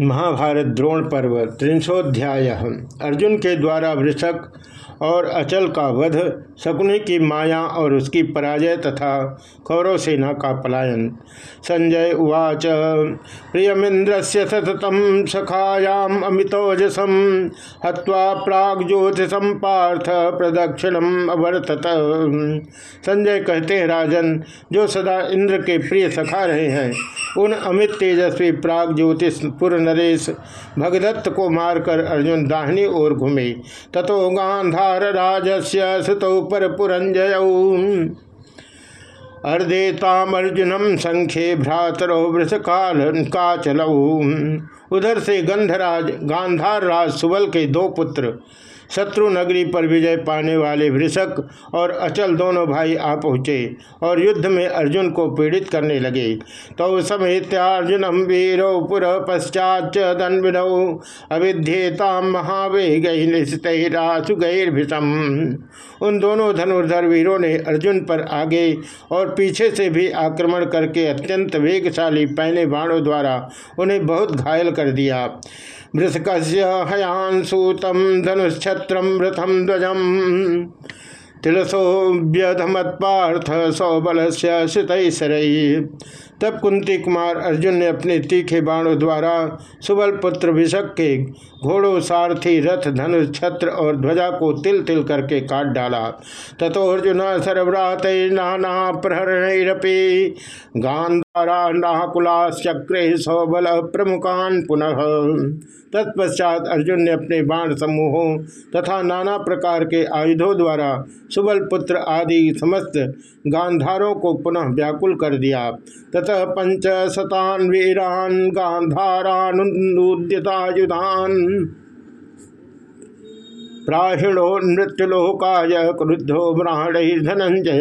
महाभारत द्रोण पर्व त्रिंशोध्याय। अर्जुन के द्वारा वृषक और अचल का वध शकुनि की माया और उसकी पराजय तथा कौरव सेना का पलायन। संजय उवाच प्रियमिंद्र से सततम सखायाम अमितोजसम हवा प्राग ज्योतिषम पार्थ प्रदक्षिणम अवर्तत संजय कहते हैं, राजन, जो सदा इंद्र के प्रिय सखा रहे हैं, उन अमित तेजस्वी प्राग ज्योतिष पुर नरेश भगदत्त को मारकर अर्जुन दाहिनी ओर घूमे। तथो गांधार राजस्य सुतौ पर पुरंजय अर्देतामर्जुनम संख्ये भ्रातरो वृष काल काचलऊ उधर से गंधराज गांधार राज सुबल के दो पुत्र शत्रु नगरी पर विजय पाने वाले वृषक और अचल दोनों भाई आ पहुँचे और युद्ध में अर्जुन को पीड़ित करने लगे। तो समेत्यार्जुनम वीरो पुर पश्चात दन्विनौ अविध्येता महावेग उन दोनों धनुर्धर वीरों ने अर्जुन पर आगे और पीछे से भी आक्रमण करके अत्यंत वेगशाली पहने बाणों द्वारा उन्हें बहुत घायल कर दिया। मृतक हयांसूतम धनुष्छत्रम रथम ध्वजम तिलसोभ्यधमत्पार्थ सौबल से तब कुंती कुमार अर्जुन ने अपने तीखे बाणों द्वारा सुबल पुत्र विषक के घोड़ों, सारथी, रथ, धनुष, छत्र और ध्वजा को तिल तिल करके काट डाला। तथो अर्जुन सर्वरात नाना प्रहरणपी गांधारा नाकुलाश्चक्रे सौबल प्रमुखान पुनः। तत्पश्चात अर्जुन ने अपने बाण समूहों तथा नाना प्रकार के आयुधों द्वारा सुबल पुत्र आदि समस्त गांधारों को पुनः व्याकुल कर दिया। ततः पंच शतान वीरान गांधारानुद्यतायुधान प्राहिणो नृत्यलोकाय क्रुद्धो ब्राह्मण धनंजय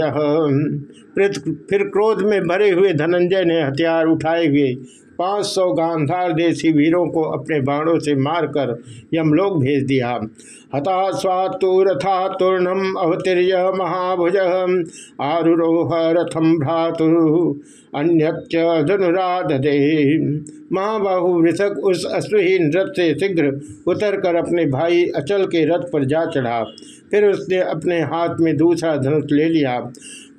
फिर क्रोध में भरे हुए धनंजय ने हथियार उठाए हुए पाँच सौ गांधार देशी वीरों को अपने बाणों से मारकर यमलोक भेज दिया। हता स्वातु रथा तूर्णम अवतीर्य महाभुज। आरुरोह रथम भ्रातु। अन्य धनुराधे महाबाहु वृषक उस अश्वहीन रथ से शीघ्र उतर कर अपने भाई अचल के रथ पर जा चढ़ा। फिर उसने अपने हाथ में दूसरा धनुष ले लिया।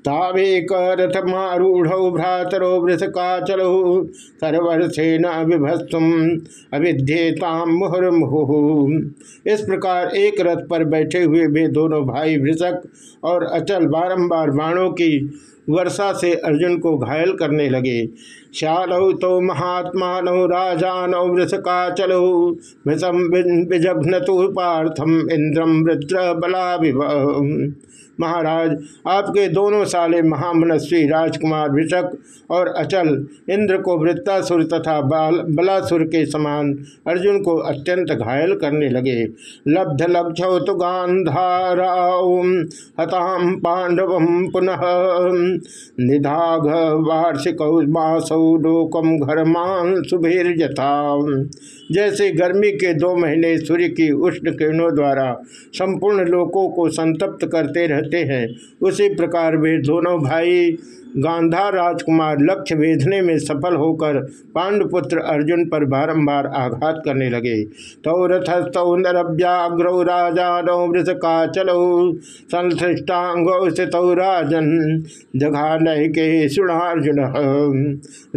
तावेक रथमारूढ़ भ्रातरो वृषकाचलो। सर्वर्षेण विभस्तुम अविध्येताम मुहुर्मुहु इस प्रकार एक रथ पर बैठे हुए वे दोनों भाई वृषक और अचल बारंबार बाणों की वर्षा से अर्जुन को घायल करने लगे। श्यालौ तो महात्मा नौ राजा नौ वृषकाचलौ भृषम विजघ्न पार्थम इंद्रम वृद्र बला महाराज, आपके दोनों साले महामनस्वी राजकुमार विषक और अचल इंद्र को वृत्तासुर तथा बाल, बलासुर के समान अर्जुन को अत्यंत घायल करने लगे। लब्ध लक्षौ तो हताम पांडव पुनः। निधाघ वार्षिक लोकम घरमान सुभेर यथा जैसे गर्मी के दो महीने सूर्य की उष्ण किरणों द्वारा संपूर्ण लोकों को संतप्त करते रहते हैं। उसी प्रकार वे दोनों भाई गांधार राजकुमार लक्ष्य वेधने में सफल होकर पांडुपुत्र अर्जुन पर बारंबार आघात करने लगे। तौ नरव्याग्रौ राजा नौ वृषका चलो संसृष्टांग स्थित राजन जघा के सुणार्जुन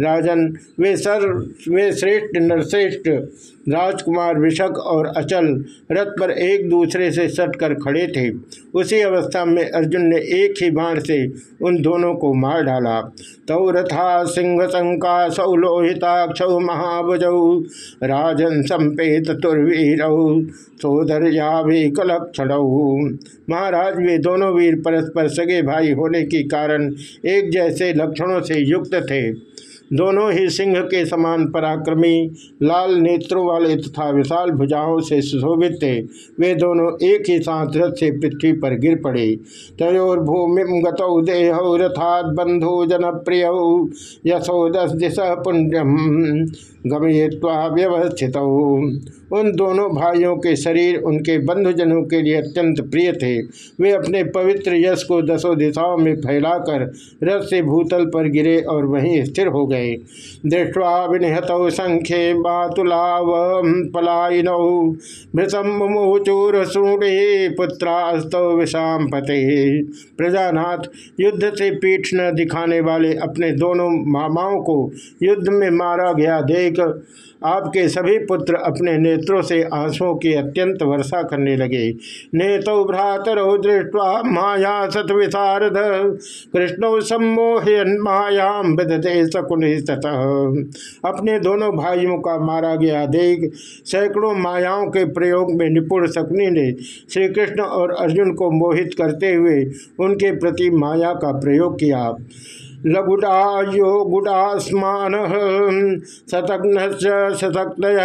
राजन वे सर वे श्रेष्ठ, नरश्रेष्ठ, राजकुमार विषक और अचल रथ पर एक दूसरे से सटकर खड़े थे। उसी अवस्था में अर्जुन ने एक ही बाण से उन दोनों को मार डाला तौ रथा सिंह संका सौ लोहिताक्ष महाभुज। राजन संपेत तुर्वीर भी कलक्षण। महाराज वे दोनों वीर परस्पर सगे भाई होने के कारण एक जैसे लक्षणों से युक्त थे। दोनों ही सिंह के समान पराक्रमी, लाल नेत्रों वाले तथा विशाल भुजाओं से सुशोभित थे। वे दोनों एक ही साथ रथ से पृथ्वी पर गिर पड़े। तयोर्भूमि गतौ देह रथात बंधु जनप्रिय। यशो दस दिशा पुण्यम। गमय्वा व्यवस्थित उन दोनों भाइयों के शरीर उनके बंधुजनों के लिए अत्यंत प्रिय थे। वे अपने पवित्र यश को दसों दिशाओं में फैलाकर रथ से भूतल पर गिरे और वहीं स्थिर हो गए। दृष्टवा विनिहत संख्ये बातुलाव पलायनौ। भृतम मुचूर सूढ़े पुत्रास्तौ विषाम पते। प्रजानाथ युद्ध से पीठ न दिखाने वाले अपने दोनों मामाओं को युद्ध में मारा गया देख आपके सभी पुत्र अपने नेत्रों से आंसुओं की अत्यंत वर्षा करने लगे। नेतो भ्रातरो दृष्टवा माया सत विशारद कृष्ण सम्मोहन मायाम विदते शकुन अपने दोनों भाइयों का मारा गया देख सैकड़ों मायाओं के प्रयोग में निपुण शकुनी ने श्री कृष्ण और अर्जुन को मोहित करते हुए उनके प्रति माया का प्रयोग किया। लघुडायो गुडास्मान शतघ्न शतक्तय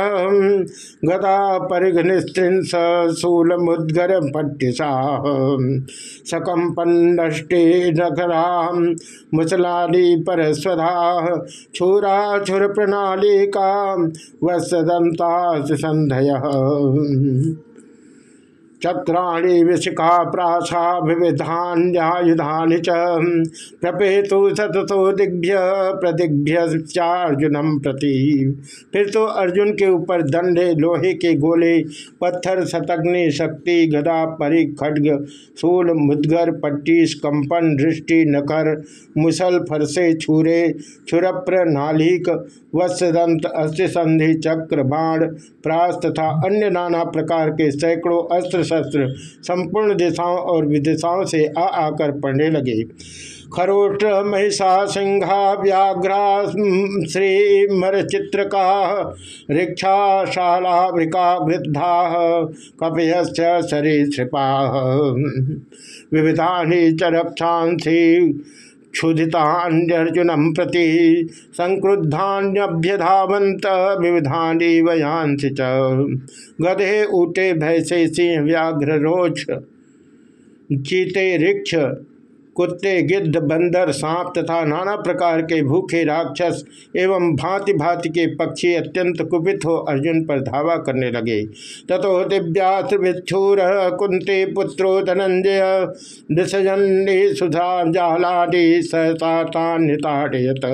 गदा परिघनिस्त्रिंस शूलमुद्गर पट्टिसा सकम्पन्नष्टे नखरा मुसलाली परस्वधा छुरा छुर प्रणालिका वत्सदंता संधय चक्राणी विशिखा प्राशा विविधान्यायुधानि च। प्रपेतु सततो दिग्भ्य प्रदिग्भ्यर्जुनम प्रति। फिर तो अर्जुन के ऊपर दंडे, लोहे के गोले, पत्थर शतग्नि शक्ति, गदा, परि, खड्ग सूल मुदगर, पट्टी कंपन दृष्टि नकर मुसल, फरसे, छूरे, छुरप्र, नालिक वत्सदंत अस्थिसंधि चक्र, बाण, प्रास तथा अन्य नाना प्रकार के सैकड़ों अस्त्र शस्त्र संपूर्ण दिशाओं और विदिशाओं से आ आकर पड़ने लगे। खरोट महिषा सिंघा व्याघ्रा श्री मर चित्रका रिक्षा शाला वृका वृद्धा कपयश्च सरीसृपा। विविधा चरक्षांसी क्षुधितान्यर्जुनम प्रति संक्रुद्धान्यभ्यधावंत विविधानी वयांस गधे ऊटे भैसे सिंह व्याघ्र रोच चीते रिक्ष कुत्ते, गिद्ध, बंदर, सांप तथा नाना प्रकार के भूखे राक्षस एवं भांति भांति के पक्षी अत्यंत कुपित हो अर्जुन पर धावा करने लगे। तथो दिव्यास्त्र कुंते पुत्रो धनंजय दिशजन्नी सुधा जालाडी सहसातान्यताड़यत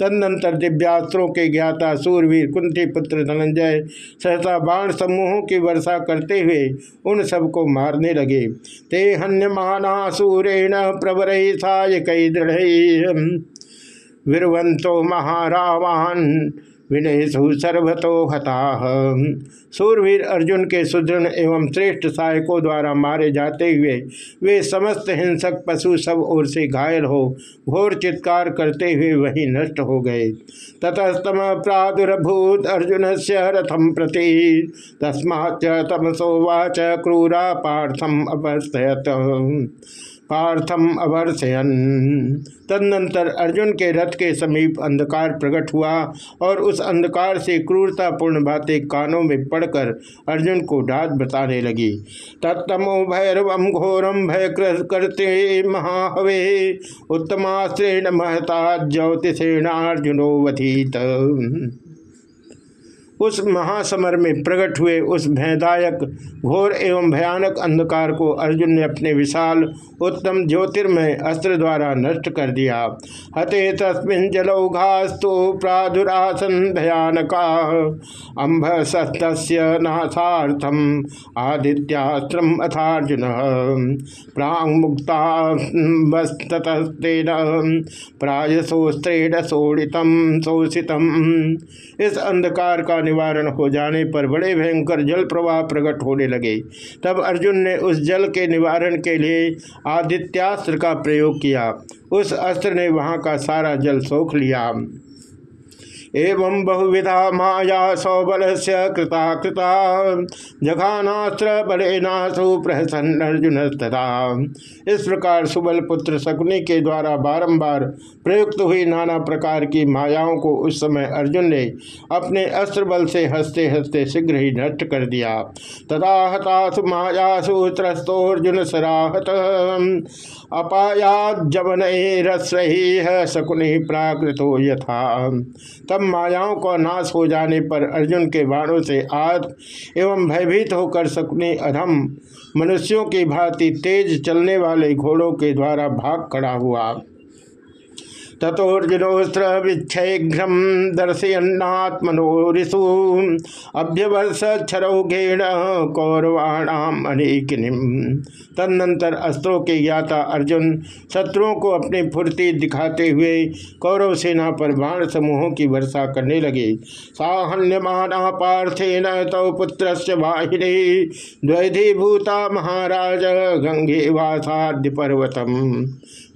तदनंतर दिव्यास्त्रों के ज्ञाता सूरवीर कुंती पुत्र धनंजय सहसा बाण समूहों की वर्षा करते हुए उन सबको मारने लगे। ते हन्यमाना सूरेण प्रवर कई दृढ़ विरवंतो महारावान विनयसु सर्वतो हता। सूरवीर अर्जुन के सुदृढ़ एवं श्रेष्ठ सहायकों द्वारा मारे जाते हुए, वे समस्त हिंसक पशु सब ओर से घायल हो, घोर चित्कार करते हुए वही नष्ट हो गए। ततस्तम प्रादुर्भूत अर्जुन से रथम प्रति तस्मा तमसोवाच क्रूरा पार्थम अपस्थयत पार्थम अवर्षयन। तदनंतर अर्जुन के रथ के समीप अंधकार प्रकट हुआ और उस अंधकार से क्रूरतापूर्ण बातें कानों में पड़कर अर्जुन को डांट बताने लगी। तत्तमो भैरवम घोरम भय करते महाहवे। उत्तमाश्रेण महता ज्योतिषेणार्जुनो वधीत उस महासमर में प्रकट हुए उस भयदायक, घोर एवं भयानक अंधकार को अर्जुन ने अपने विशाल, उत्तम ज्योतिर्मय अस्त्र द्वारा नष्ट कर दिया। हते तस्मिन जलौघास्तु प्रादुरासन भयानका। अम्भ सस्त नाथार्थम आदित्यास्त्रम अथार्जुन। प्रांग मुक्ता प्रायसोस्त्रेण शोड़ितम शोषितम। इस अंधकार का निवारण हो जाने पर बड़े भयंकर जल प्रवाह प्रकट होने लगे। तब अर्जुन ने उस जल के निवारण के लिए आदित्यास्त्र का प्रयोग किया। उस अस्त्र ने वहाँ का सारा जल सोख लिया। एवं बहुविधा माया सौबल से कृता कृता। जघानास्त्र बलेनासु प्रहसन अर्जुन तथा। इस प्रकार सुबल पुत्र शकुनी के द्वारा बारंबार प्रयुक्त हुई नाना प्रकार की मायाओं को उस समय अर्जुन ने अपने अस्त्र बल से हँसते हँसते शीघ्र ही नष्ट कर दिया। तथा हतासु मायासु त्रस्तोर्जुन सराहत। अपायाजवन रसही शकुनि प्राकृतो यथा। तब सब मायाओं का नाश हो जाने पर अर्जुन के बाणों से आद एवं भयभीत होकर सकने अधम मनुष्यों की भांति तेज चलने वाले घोड़ों के द्वारा भाग खड़ा हुआ। तथोर्जुनोस्त्र विच्छैघ्रम दर्शयन्नात्मनो ऋषु अभ्यवर्ष क्षरौघेण कौरवाणाम अनेकिनिम तदनंतर अस्त्रों के ज्ञाता अर्जुन शत्रुओं को अपनी फुर्ती दिखाते हुए कौरव सेना पर बाण समूहों की वर्षा करने लगे। साहन्यमाना पार्थेन तौ पुत्र वाहिनी, द्वैधीभूता महाराज गंगे वासाद्य पर्वतम।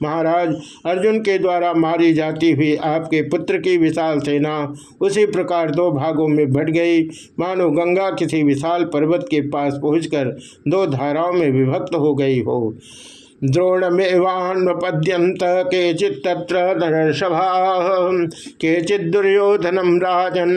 महाराज, अर्जुन के द्वारा मारी जाती हुई आपके पुत्र की विशाल सेना उसी प्रकार दो भागों में बट गई। मानो गंगा किसी विशाल पर्वत के पास पहुंचकर दो धाराओं में विभक्त हो गई हो। द्रोणमेवान्वपद्यंत केचित्र नरसभा केचित दुर्योधनम राजन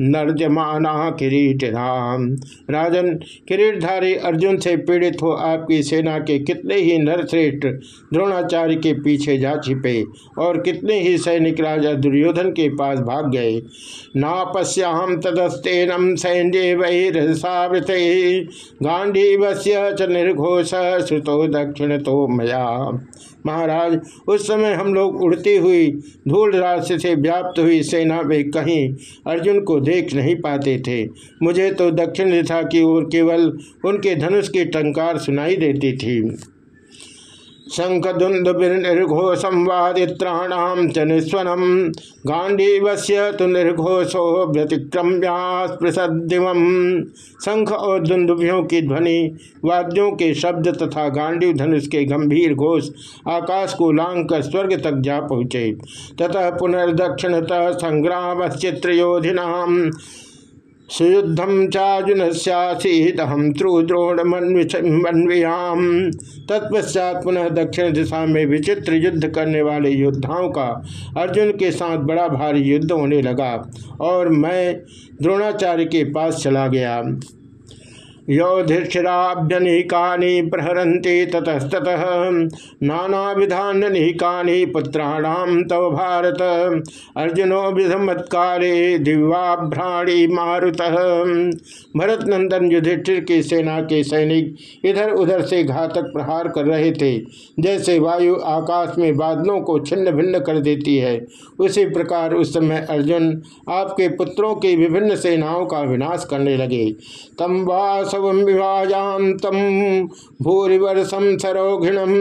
नर्जमाना किरीटराम राजन, किरीटधारी अर्जुन से पीड़ित हो आपकी सेना के कितने ही नरश्रेष्ठ द्रोणाचार्य के पीछे जा छिपे और कितने ही सैनिक राजा दुर्योधन के पास भाग गए। नापश्याम तदस्तेनम सैन्य वैरसावृत गांडीवस्य च निर्घोष श्रुतो दक्षिण तो मया। महाराज, उस समय हम लोग उड़ती हुई धूल राशि से व्याप्त हुई सेना में कहीं अर्जुन को देख नहीं पाते थे। मुझे तो दक्षिण दिशा की ओर केवल उनके धनुष की टंकार सुनाई देती थी। शंखधुंदुर्घो संवादित्राणाम च निस्वनम गांडीवस्य तो निर्घोषो व्यतिक्रम्यास्पृशदिव शंख और दुंदुभियों की ध्वनि, वाद्यों के शब्द तथा गांडीव धनुष के गंभीर घोष आकाश को लांग कर स्वर्ग तक जा पहुँचे। तथा पुनर्दक्षिणतः संग्राम चित्रयोधिनाम सुयुद्धम चाजुन ससीदहम त्रुद्रोणमन्वयाम तत्पश्चात पुनः दक्षिण दिशा में विचित्र युद्ध करने वाले योद्धाओं का अर्जुन के साथ बड़ा भारी युद्ध होने लगा और मैं द्रोणाचार्य के पास चला गया। योधिष्ठिराभ्यनिकानि प्रहरन्ति ततस्ततः। नानाविधान्यनिकानि पुत्राणाम तव भारत। अर्जुनो विधमत्कारे दिव्याभ्राणी मारुत। भरत नंदन युधिष्ठिर की सेना के सैनिक इधर उधर से घातक प्रहार कर रहे थे। जैसे वायु आकाश में बादलों को छिन्न भिन्न कर देती है, उसी प्रकार उस समय अर्जुन आपके पुत्रों की विभिन्न सेनाओं का विनाश करने लगे। तम वास वासव विभाजाम भूरिवर्षम सरोघिणम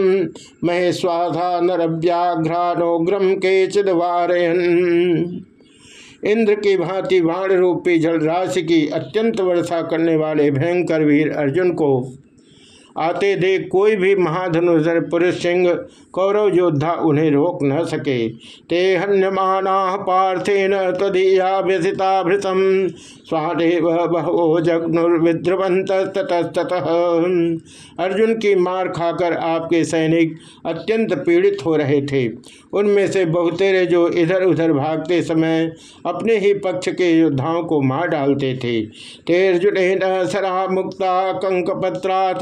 महेश्वाधा नरव्याघ्रानोग्रम के चिदवारयन इंद्र की भांति वाण रूपी जल राशि की अत्यंत वर्षा करने वाले भयंकर वीर अर्जुन को आते देख कोई भी महाधनुधर पुरुष सिंह, कौरव योद्धा उन्हें रोक न सके। ते हन्यमाना पार्थेन तदीया व्यसिताभृतम स्वादेव बहो जग्नुर्विद्रवंत अर्जुन की मार खाकर आपके सैनिक अत्यंत पीड़ित हो रहे थे। उनमें से बहुतेरे जो इधर उधर भागते समय अपने ही पक्ष के योद्धाओं को मार डालते थे। तेर्जुन सरा मुक्ता कंकपत्रा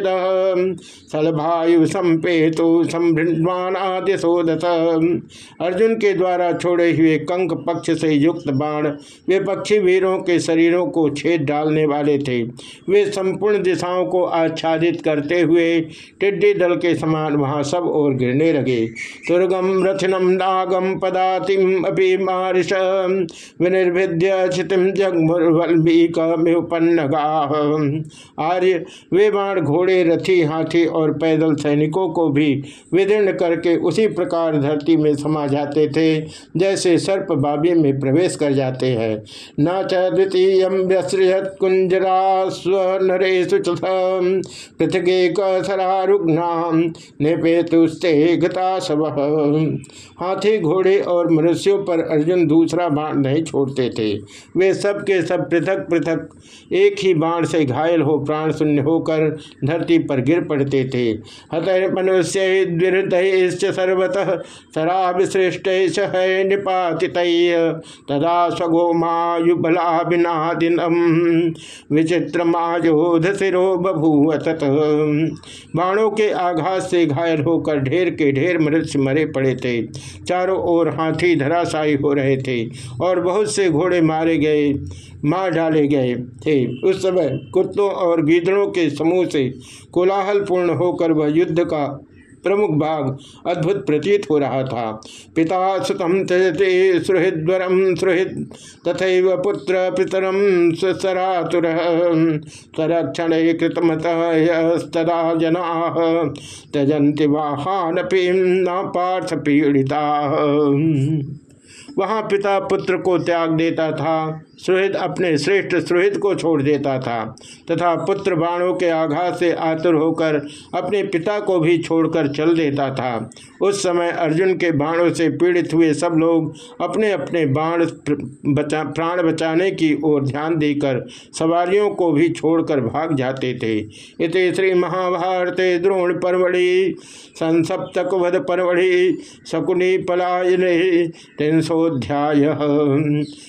तनुच्छिद सलभायु संपेतु संभृण्वान आदि सोदत। अर्जुन के द्वारा छोड़े हुए कंक पक्ष से युक्त बाण, वे पक्षी वीरों के शरीरों को छेद डालने वाले थे। वे संपूर्ण दिशाओं को आच्छादित करते हुए टिड्डी दल के समान वहाँ सब और गिरने लगे। दुर्गम रथनम नागम पदातिम अभी मारिश विनिर्भिद्य क्षितिम जगमुर्वल्मीकमिपन्नगा आर्य, वे बाण घोड़े रथी हाथी और पैदल सैनिकों को भी विदीर्ण करके उसी प्रकार धरती में समा जाते थे, जैसे सर्प बाबी में प्रवेश कर जाते हैं। न च द्वितीय व्यसृहत कुंजरा स्वनरेशु पृथ्वी सरारुग्नाम निपेतुस्ते गता सब हाथी घोड़े और मनुष्यों पर अर्जुन दूसरा बाण नहीं छोड़ते थे। वे सब के सब पृथक पृथक एक ही बाण से घायल हो प्राण शून्य होकर धरती पर गिर पड़ते थे। हत मनुष्य सर्वतः शराबश्रेष्ठ निपाति तदा स्वगोमायुबला बिना दिनम विचित्र मायोध सिरो बभूव बाणों के आघात से घायल होकर ढेर के ढेर मनुष्य मरे पड़े थे। चारों ओर हाथी धराशायी हो रहे थे और बहुत से घोड़े मारे गए, मार डाले गए थे। उस समय कुत्तों और गीदड़ों के समूह से कोलाहल पूर्ण होकर वह युद्ध का प्रमुख भाग अद्भुत प्रतीत हो रहा था। पिता सुतम त्यजते सुहृद्वरम सुहृद तथा पुत्र पितरम सरातुर संरक्षण कृतमतदा जना त्यजंति वाहनपी न पार्थ पीड़िता। वहाँ पिता पुत्र को त्याग देता था। सुहृद अपने श्रेष्ठ सुहृद को छोड़ देता था, तथा पुत्र बाणों के आघात से आतुर होकर अपने पिता को भी छोड़कर चल देता था। उस समय अर्जुन के बाणों से पीड़ित हुए सब लोग अपने अपने बाण बचा, प्राण बचाने की ओर ध्यान देकर सवारियों को भी छोड़कर भाग जाते थे। इत श्री महाभारत द्रोण परवड़ी संसप्तक वध परवड़ी शकुनी पलायन तीन सौध्याय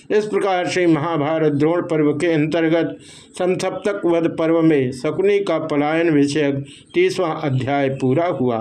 इस प्रकार श्री महाभारत द्रोण पर्व के अंतर्गत संसप्तक वध पर्व में शकुनी का पलायन विषयक तीसवां अध्याय पूरा हुआ।